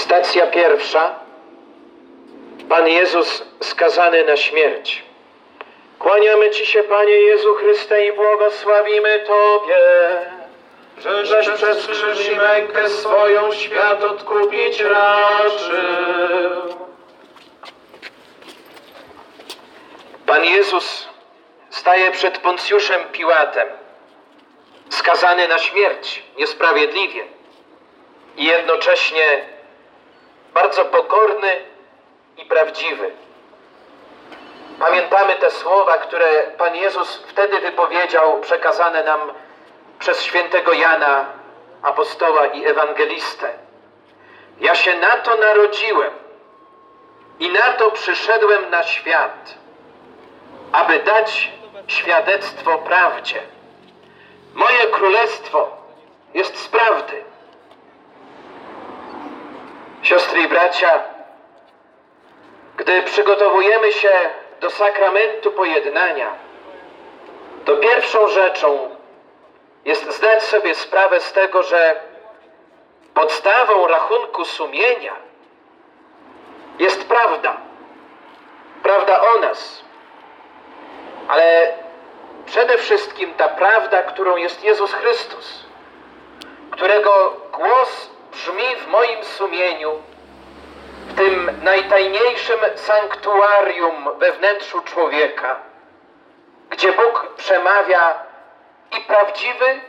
Stacja pierwsza. Pan Jezus skazany na śmierć. Kłaniamy Ci się, Panie Jezu Chryste, i błogosławimy Tobie, żeś przez krzyż i mękę swoją świat odkupić raczył. Pan Jezus staje przed Poncjuszem Piłatem, skazany na śmierć niesprawiedliwie i jednocześnie bardzo pokorny i prawdziwy. Pamiętamy te słowa, które Pan Jezus wtedy wypowiedział, przekazane nam przez świętego Jana, apostoła i ewangelistę. Ja się na to narodziłem i na to przyszedłem na świat, aby dać świadectwo prawdzie. Moje królestwo jest z prawdy. Siostry i bracia, gdy przygotowujemy się do sakramentu pojednania, to pierwszą rzeczą jest zdać sobie sprawę z tego, że podstawą rachunku sumienia jest prawda. Prawda o nas. Ale przede wszystkim ta prawda, którą jest Jezus Chrystus, którego głos brzmi w moim sumieniu, w tym najtajniejszym sanktuarium we wnętrzu człowieka, gdzie Bóg przemawia i prawdziwy,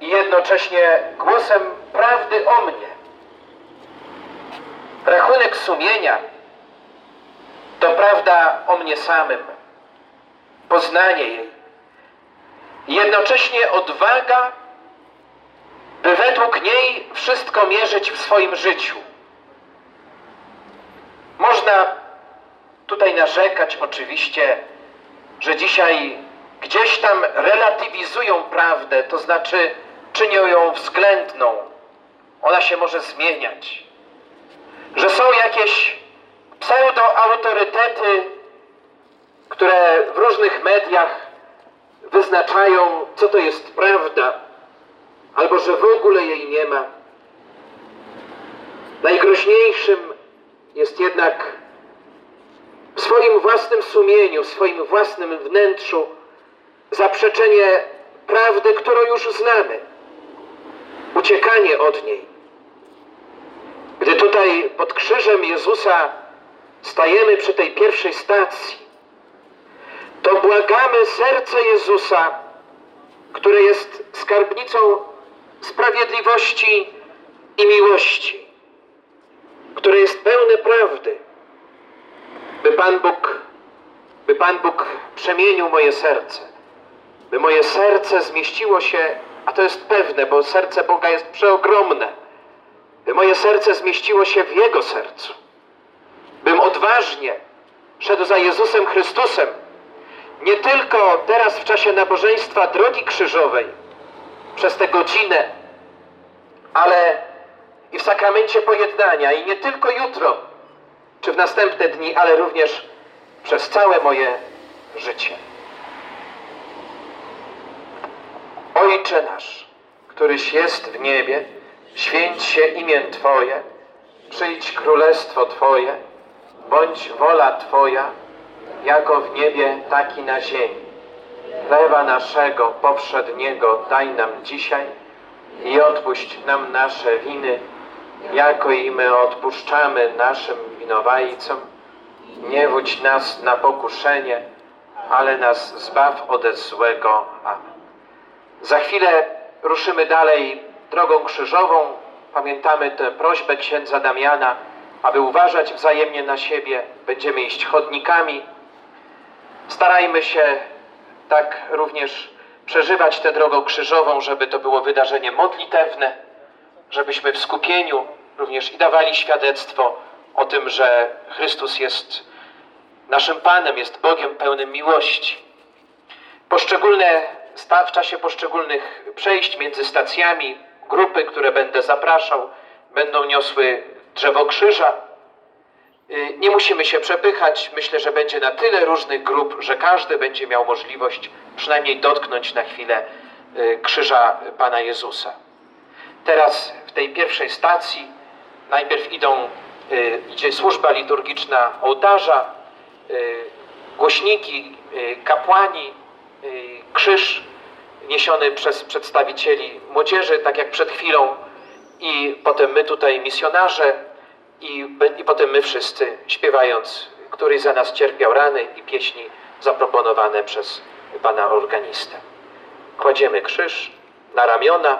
i jednocześnie głosem prawdy o mnie. Rachunek sumienia to prawda o mnie samym, poznanie jej. Jednocześnie odwaga, by według niej wszystko mierzyć w swoim życiu. Można tutaj narzekać oczywiście, że dzisiaj gdzieś tam relatywizują prawdę, to znaczy czynią ją względną. Ona się może zmieniać. Że są jakieś pseudoautorytety, które w różnych mediach wyznaczają, co to jest prawda, albo że w ogóle jej nie ma. Najgroźniejszym jest jednak w swoim własnym sumieniu, w swoim własnym wnętrzu zaprzeczenie prawdy, którą już znamy, uciekanie od niej. Gdy tutaj pod krzyżem Jezusa stajemy przy tej pierwszej stacji, to błagamy serce Jezusa, które jest skarbnicą sprawiedliwości i miłości, które jest pełne prawdy, by Pan Bóg, by Pan Bóg przemienił moje serce, by moje serce zmieściło się, a to jest pewne, bo serce Boga jest przeogromne, by moje serce zmieściło się w Jego sercu, bym odważnie szedł za Jezusem Chrystusem, nie tylko teraz w czasie nabożeństwa drogi krzyżowej, przez tę godzinę, ale i w sakramencie pojednania, i nie tylko jutro, czy w następne dni, ale również przez całe moje życie. Ojcze nasz, któryś jest w niebie, święć się imię Twoje, przyjdź królestwo Twoje, bądź wola Twoja, jako w niebie, tak i na ziemi. Chleba naszego poprzedniego daj nam dzisiaj i odpuść nam nasze winy, jako i my odpuszczamy naszym winowajcom. Nie wódź nas na pokuszenie, ale nas zbaw ode złego. Amen. Za chwilę ruszymy dalej drogą krzyżową. Pamiętamy tę prośbę księdza Damiana, aby uważać wzajemnie na siebie. Będziemy iść chodnikami. Starajmy się tak również przeżywać tę drogę krzyżową, żeby to było wydarzenie modlitewne, żebyśmy w skupieniu również i dawali świadectwo o tym, że Chrystus jest naszym Panem, jest Bogiem pełnym miłości. Poszczególne, w czasie poszczególnych przejść między stacjami, grupy, które będę zapraszał, będą niosły drzewo krzyża. Y, nie musimy się przepychać. Myślę, że będzie na tyle różnych grup, że każdy będzie miał możliwość przynajmniej dotknąć na chwilę y, krzyża Pana Jezusa. Teraz w tej pierwszej stacji Najpierw idą, y, idzie służba liturgiczna ołtarza, y, głośniki, y, kapłani, y, krzyż niesiony przez przedstawicieli młodzieży, tak jak przed chwilą, i potem my tutaj misjonarze, i, i potem my wszyscy śpiewając, który za nas cierpiał rany i pieśni zaproponowane przez pana organistę. Kładziemy krzyż na ramiona